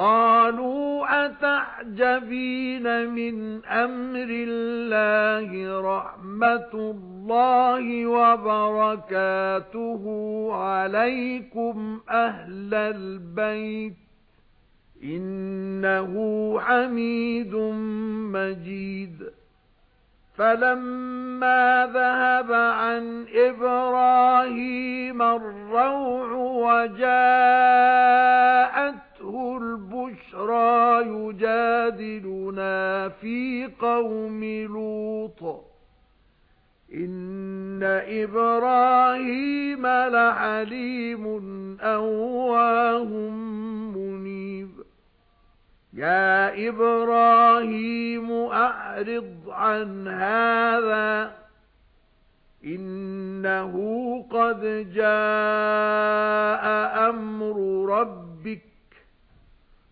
قالوا أتعجبين من أمر الله رحمة الله وبركاته عليكم أهل البيت إنه حميد مجيد فَلَمَّا ذَهَبَ عَن إِبْرَاهِيمَ الرَّوْعُ وَجَاءَتْهُ لُوطٍ. إِنَّ إِبْرَاهِيمَ لَحَلِيمٌ أَوَّاهٌ مُنِيبٌ. يَا إِبْرَاهِيمُ أَعْرِضْ عَنْ هَذَا. إِنَّهُ قَدْ جَاءَ أَمْرُ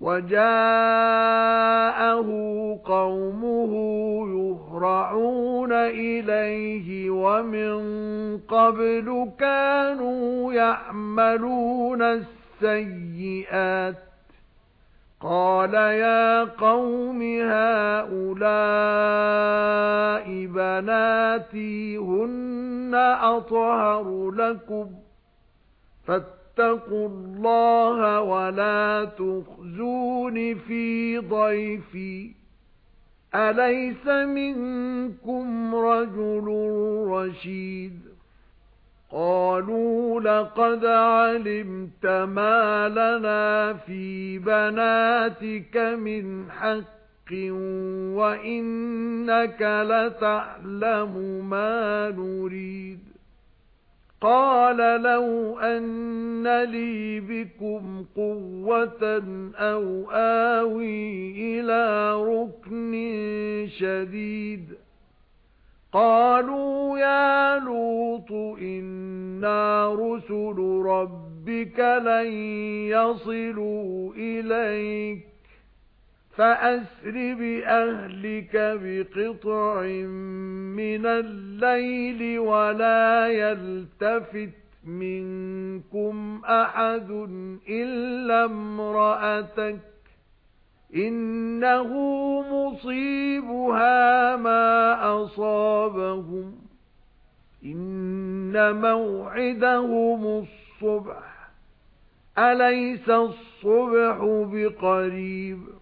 وَجَاءَهُ قَوْمُهُ يُهْرَعُونَ إِلَيْهِ وَمِن قَبْلُ كَانُوا يَعْمَلُونَ السَّيِّئَاتِ. قَالَ يَا قَوْمِ هَؤُلَاءِ بَنَاتِي هُنَّ أَطْهَرُ لَكُمْ. فَاتَّقُوا اللَّهَ وَلَا تُخْزُونِ فِي ضَيْفِي. أَلَيْسَ مِنكُمْ رَجُلٌ رَّشِيدٌ؟ قَالُوا لَقَدْ عَلِمْتَ مَا لَنَا فِي بَنَاتِكَ مِنْ حَقٍّ وَإِنَّكَ لَتَعْلَمُ مَا نُرِيدُ. قَالَ لَوْ أَنَّ لِي بِكُمْ قُوَّةً أَوْ آوِي إِلَى رُكْنٍ شَدِيدٍ قَالُوا يَا لُوطُ إِنَّا رُسُلُ رَبِّكَ لَن يَصِلُوا إِلَيْكَ فَأَسْرِ بِأَهْلِكَ بِقِطْعٍ مِنَ اللَّيْلِ وَلَا يَلْتَفِتْ مِنكُمْ أَحَدٌ إِلَّا امْرَأَتَكَ إِنَّهُ مُصِيبُهَا مَا أَصَابَهُمْ إِنَّ مَوْعِدَهُمُ الصُّبْحُ أَلَيْسَ الصُّبْحُ بِقَرِيبٍ